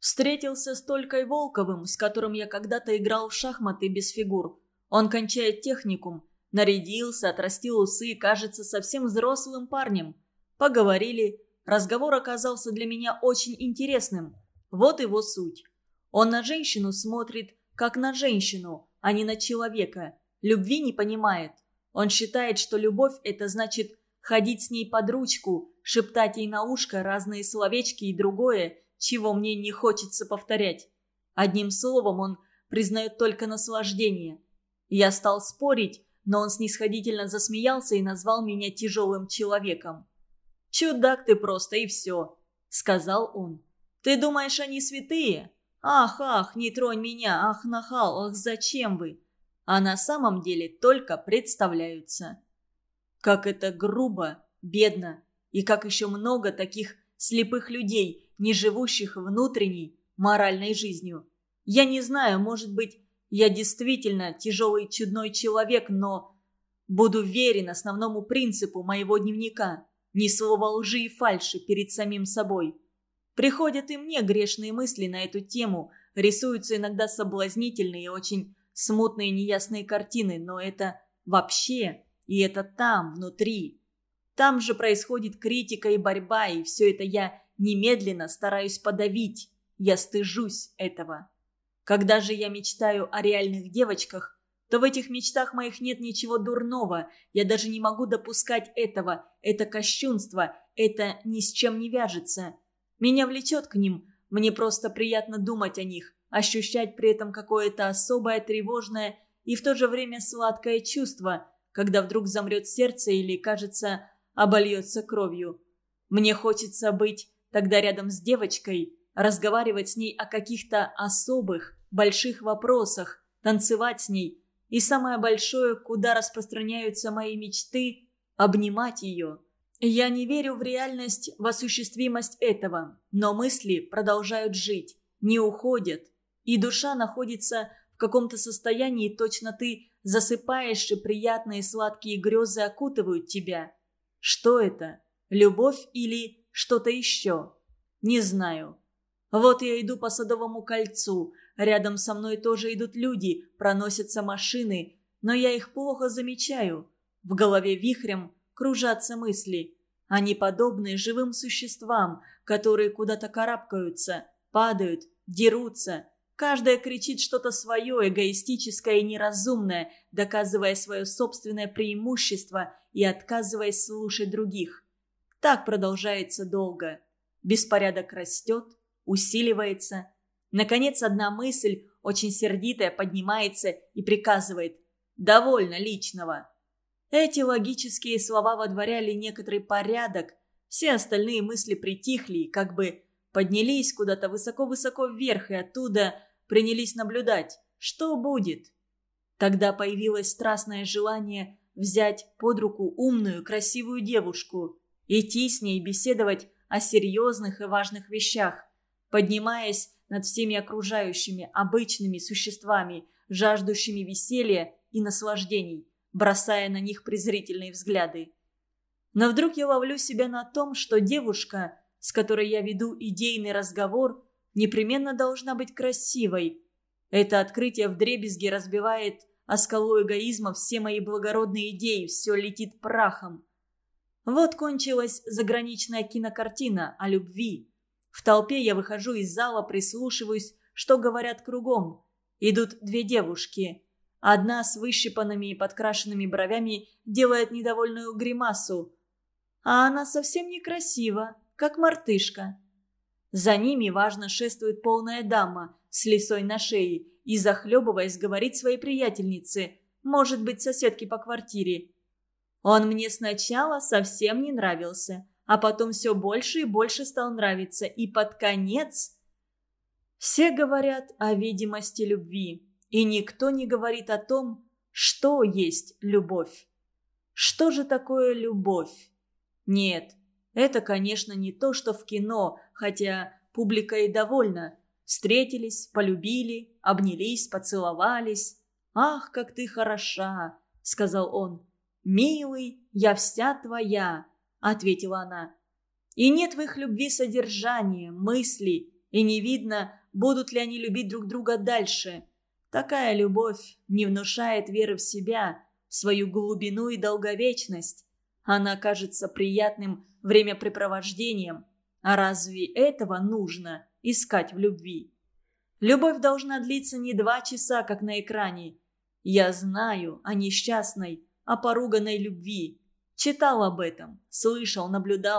Встретился с Толькой Волковым, с которым я когда-то играл в шахматы без фигур. Он кончает техникум, нарядился, отрастил усы, кажется совсем взрослым парнем. Поговорили. Разговор оказался для меня очень интересным. Вот его суть. Он на женщину смотрит, как на женщину, а не на человека. Любви не понимает. Он считает, что любовь – это значит ходить с ней под ручку, шептать ей на ушко разные словечки и другое, чего мне не хочется повторять. Одним словом, он признает только наслаждение. Я стал спорить, но он снисходительно засмеялся и назвал меня тяжелым человеком. «Чудак ты просто, и все», — сказал он. «Ты думаешь, они святые? Ах, ах, не тронь меня, ах, нахал, ах, зачем вы?» А на самом деле только представляются. Как это грубо, бедно, и как еще много таких слепых людей, не живущих внутренней, моральной жизнью. Я не знаю, может быть, я действительно тяжелый чудной человек, но буду верен основному принципу моего дневника. Ни слова лжи и фальши перед самим собой. Приходят и мне грешные мысли на эту тему, рисуются иногда соблазнительные и очень смутные неясные картины, но это вообще, и это там, внутри. Там же происходит критика и борьба, и все это я немедленно стараюсь подавить. Я стыжусь этого. Когда же я мечтаю о реальных девочках, то в этих мечтах моих нет ничего дурного. Я даже не могу допускать этого. Это кощунство. Это ни с чем не вяжется. Меня влечет к ним. Мне просто приятно думать о них, ощущать при этом какое-то особое, тревожное и в то же время сладкое чувство, когда вдруг замрет сердце или, кажется, обольется кровью. Мне хочется быть тогда рядом с девочкой, разговаривать с ней о каких-то особых, больших вопросах, танцевать с ней – и самое большое, куда распространяются мои мечты – обнимать ее. Я не верю в реальность, в осуществимость этого, но мысли продолжают жить, не уходят, и душа находится в каком-то состоянии, точно ты засыпаешь, и приятные сладкие грезы окутывают тебя. Что это? Любовь или что-то еще? Не знаю. Вот я иду по Садовому кольцу. Рядом со мной тоже идут люди, проносятся машины, но я их плохо замечаю. В голове вихрем кружатся мысли. Они подобны живым существам, которые куда-то карабкаются, падают, дерутся. Каждая кричит что-то свое, эгоистическое и неразумное, доказывая свое собственное преимущество и отказываясь слушать других. Так продолжается долго. Беспорядок растет, усиливается. Наконец, одна мысль, очень сердитая, поднимается и приказывает «довольно личного». Эти логические слова водворяли некоторый порядок, все остальные мысли притихли и как бы поднялись куда-то высоко-высоко вверх и оттуда принялись наблюдать, что будет. Тогда появилось страстное желание взять под руку умную, красивую девушку, идти с ней беседовать о серьезных и важных вещах, поднимаясь над всеми окружающими обычными существами, жаждущими веселья и наслаждений, бросая на них презрительные взгляды. Но вдруг я ловлю себя на том, что девушка, с которой я веду идейный разговор, непременно должна быть красивой. Это открытие вдребезги разбивает о скалу эгоизма все мои благородные идеи, все летит прахом. Вот кончилась заграничная кинокартина о любви. В толпе я выхожу из зала, прислушиваюсь, что говорят кругом. Идут две девушки. Одна с выщипанными и подкрашенными бровями делает недовольную гримасу. А она совсем некрасива, как мартышка. За ними, важно, шествует полная дама с лисой на шее и, захлебываясь, говорит своей приятельнице, может быть, соседке по квартире. Он мне сначала совсем не нравился, а потом все больше и больше стал нравиться, и под конец... Все говорят о видимости любви, и никто не говорит о том, что есть любовь. Что же такое любовь? Нет, это, конечно, не то, что в кино, хотя публика и довольна. Встретились, полюбили, обнялись, поцеловались. «Ах, как ты хороша!» — сказал он. «Милый, я вся твоя», — ответила она. И нет в их любви содержания, мыслей, и не видно, будут ли они любить друг друга дальше. Такая любовь не внушает веры в себя, в свою глубину и долговечность. Она кажется приятным времяпрепровождением. А разве этого нужно искать в любви? Любовь должна длиться не два часа, как на экране. Я знаю о несчастной, о поруганной любви. Читал об этом, слышал, наблюдал.